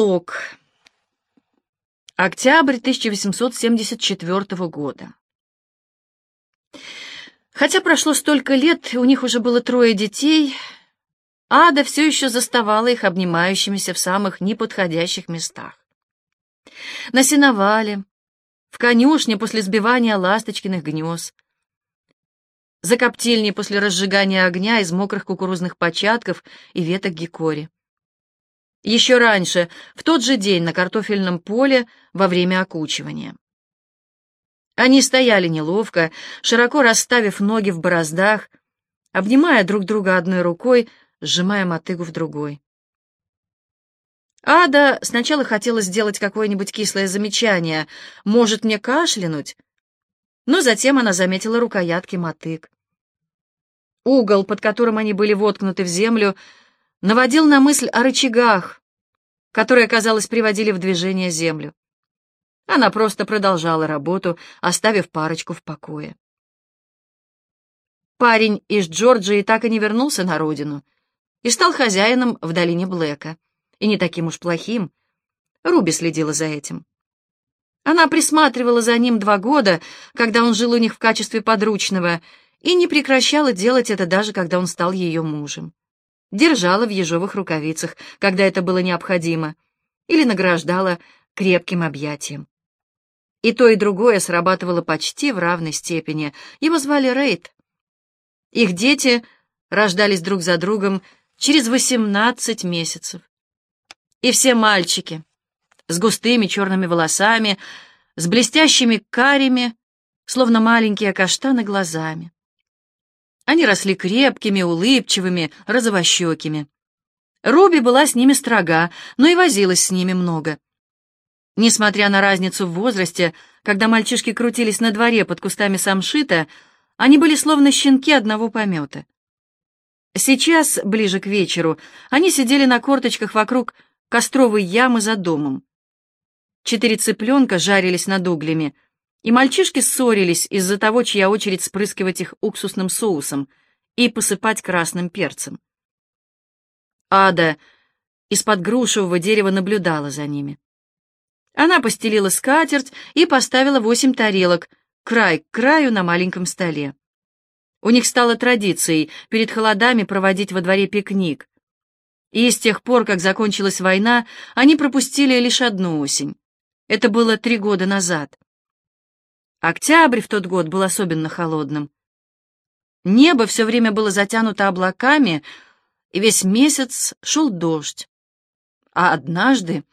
Эпилог. Октябрь 1874 года. Хотя прошло столько лет, у них уже было трое детей, Ада все еще заставала их обнимающимися в самых неподходящих местах. На сеновале, в конюшне после сбивания ласточкиных гнезд, за коптильней после разжигания огня из мокрых кукурузных початков и веток гикори. Еще раньше, в тот же день на картофельном поле во время окучивания. Они стояли неловко, широко расставив ноги в бороздах, обнимая друг друга одной рукой, сжимая мотыгу в другой. Ада сначала хотела сделать какое-нибудь кислое замечание, может мне кашлянуть, но затем она заметила рукоятки мотыг. Угол, под которым они были воткнуты в землю, наводил на мысль о рычагах, которые, казалось, приводили в движение землю. Она просто продолжала работу, оставив парочку в покое. Парень из Джорджии так и не вернулся на родину и стал хозяином в долине Блэка. И не таким уж плохим. Руби следила за этим. Она присматривала за ним два года, когда он жил у них в качестве подручного, и не прекращала делать это даже когда он стал ее мужем держала в ежовых рукавицах, когда это было необходимо, или награждала крепким объятием. И то, и другое срабатывало почти в равной степени. Его звали Рейд. Их дети рождались друг за другом через 18 месяцев. И все мальчики с густыми черными волосами, с блестящими карими, словно маленькие каштаны глазами. Они росли крепкими, улыбчивыми, розовощекими. Руби была с ними строга, но и возилась с ними много. Несмотря на разницу в возрасте, когда мальчишки крутились на дворе под кустами самшита, они были словно щенки одного помета. Сейчас, ближе к вечеру, они сидели на корточках вокруг костровой ямы за домом. Четыре цыпленка жарились над углями — и мальчишки ссорились из-за того, чья очередь спрыскивать их уксусным соусом и посыпать красным перцем. Ада из-под грушевого дерева наблюдала за ними. Она постелила скатерть и поставила восемь тарелок, край к краю на маленьком столе. У них стало традицией перед холодами проводить во дворе пикник. И с тех пор, как закончилась война, они пропустили лишь одну осень. Это было три года назад. Октябрь в тот год был особенно холодным. Небо все время было затянуто облаками, и весь месяц шел дождь. А однажды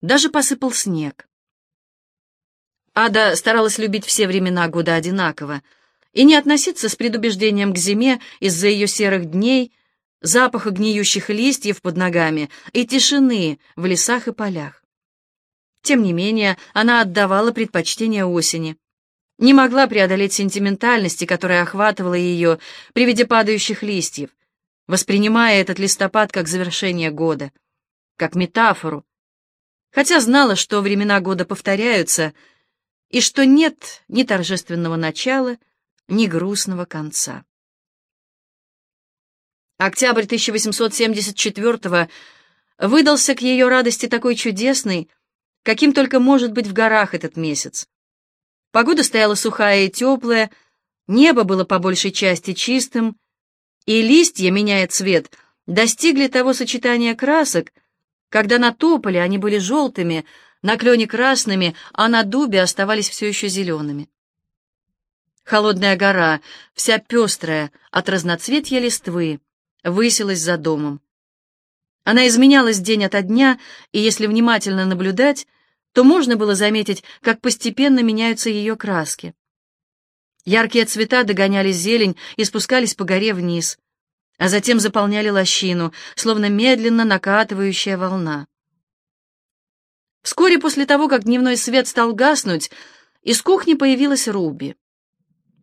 даже посыпал снег. Ада старалась любить все времена года одинаково и не относиться с предубеждением к зиме из-за ее серых дней, запаха гниющих листьев под ногами и тишины в лесах и полях. Тем не менее, она отдавала предпочтение осени не могла преодолеть сентиментальности, которая охватывала ее при виде падающих листьев, воспринимая этот листопад как завершение года, как метафору, хотя знала, что времена года повторяются и что нет ни торжественного начала, ни грустного конца. Октябрь 1874 выдался к ее радости такой чудесный, каким только может быть в горах этот месяц. Погода стояла сухая и теплая, небо было по большей части чистым, и листья, меняя цвет, достигли того сочетания красок, когда на тополе они были желтыми, на клене красными, а на дубе оставались все еще зелеными. Холодная гора, вся пестрая от разноцветья листвы, высилась за домом. Она изменялась день ото дня, и если внимательно наблюдать, то можно было заметить, как постепенно меняются ее краски. Яркие цвета догоняли зелень и спускались по горе вниз, а затем заполняли лощину, словно медленно накатывающая волна. Вскоре после того, как дневной свет стал гаснуть, из кухни появилась Руби.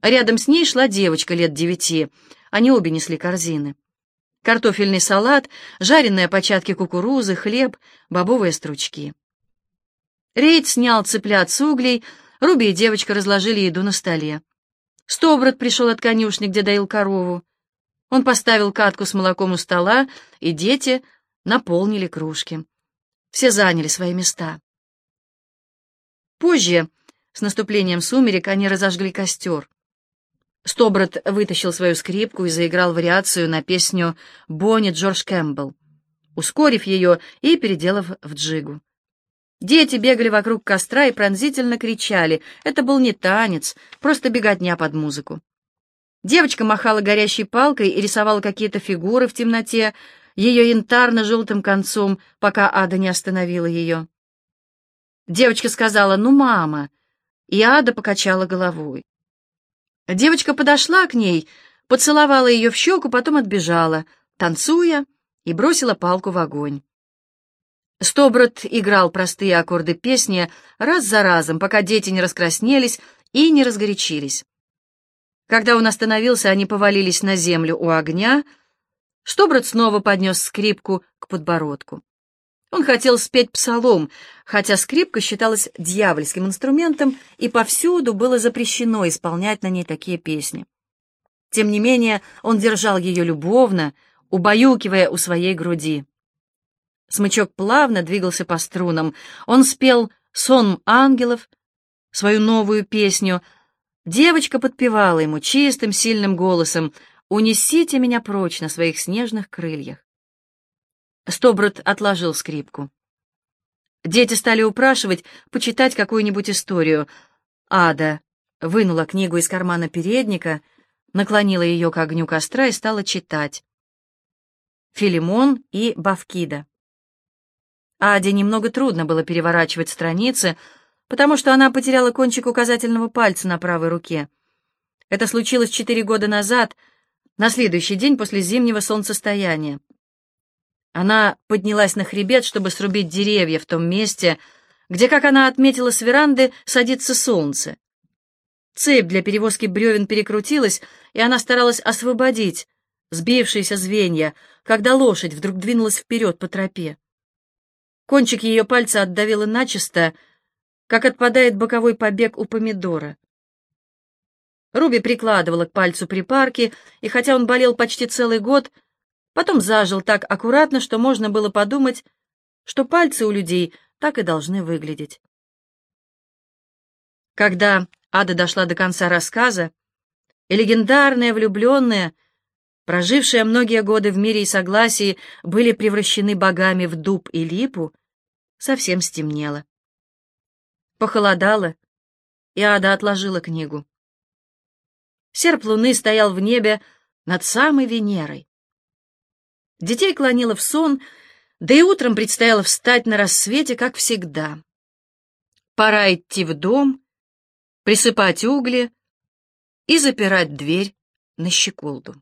Рядом с ней шла девочка лет девяти, они обе несли корзины. Картофельный салат, жареные початки кукурузы, хлеб, бобовые стручки. Рейд снял цыплят с углей, Руби и девочка разложили еду на столе. Стоброд пришел от конюшни, где доил корову. Он поставил катку с молоком у стола, и дети наполнили кружки. Все заняли свои места. Позже, с наступлением сумерек, они разожгли костер. Стоброд вытащил свою скрипку и заиграл вариацию на песню «Бонни Джордж Кэмпбелл», ускорив ее и переделав в джигу. Дети бегали вокруг костра и пронзительно кричали. Это был не танец, просто беготня под музыку. Девочка махала горящей палкой и рисовала какие-то фигуры в темноте, ее янтарно-желтым концом, пока Ада не остановила ее. Девочка сказала «Ну, мама!» и Ада покачала головой. Девочка подошла к ней, поцеловала ее в щеку, потом отбежала, танцуя, и бросила палку в огонь. Стоброд играл простые аккорды песни раз за разом, пока дети не раскраснелись и не разгорячились. Когда он остановился, они повалились на землю у огня. Стоброд снова поднес скрипку к подбородку. Он хотел спеть псалом, хотя скрипка считалась дьявольским инструментом, и повсюду было запрещено исполнять на ней такие песни. Тем не менее, он держал ее любовно, убаюкивая у своей груди. Смычок плавно двигался по струнам. Он спел «Сон ангелов», свою новую песню — Девочка подпевала ему чистым, сильным голосом «Унесите меня прочь на своих снежных крыльях». Стоброд отложил скрипку. Дети стали упрашивать почитать какую-нибудь историю. Ада вынула книгу из кармана передника, наклонила ее к огню костра и стала читать. Филимон и Бавкида. Аде немного трудно было переворачивать страницы, потому что она потеряла кончик указательного пальца на правой руке. Это случилось четыре года назад, на следующий день после зимнего солнцестояния. Она поднялась на хребет, чтобы срубить деревья в том месте, где, как она отметила с веранды, садится солнце. Цепь для перевозки бревен перекрутилась, и она старалась освободить сбившиеся звенья, когда лошадь вдруг двинулась вперед по тропе. Кончик ее пальца отдавило начисто, как отпадает боковой побег у помидора. Руби прикладывала к пальцу припарки, и хотя он болел почти целый год, потом зажил так аккуратно, что можно было подумать, что пальцы у людей так и должны выглядеть. Когда Ада дошла до конца рассказа, и легендарные влюбленные, прожившие многие годы в мире и согласии, были превращены богами в дуб и липу, совсем стемнело. Похолодало, и Ада отложила книгу. Серп луны стоял в небе над самой Венерой. Детей клонило в сон, да и утром предстояло встать на рассвете, как всегда. Пора идти в дом, присыпать угли и запирать дверь на щеколду.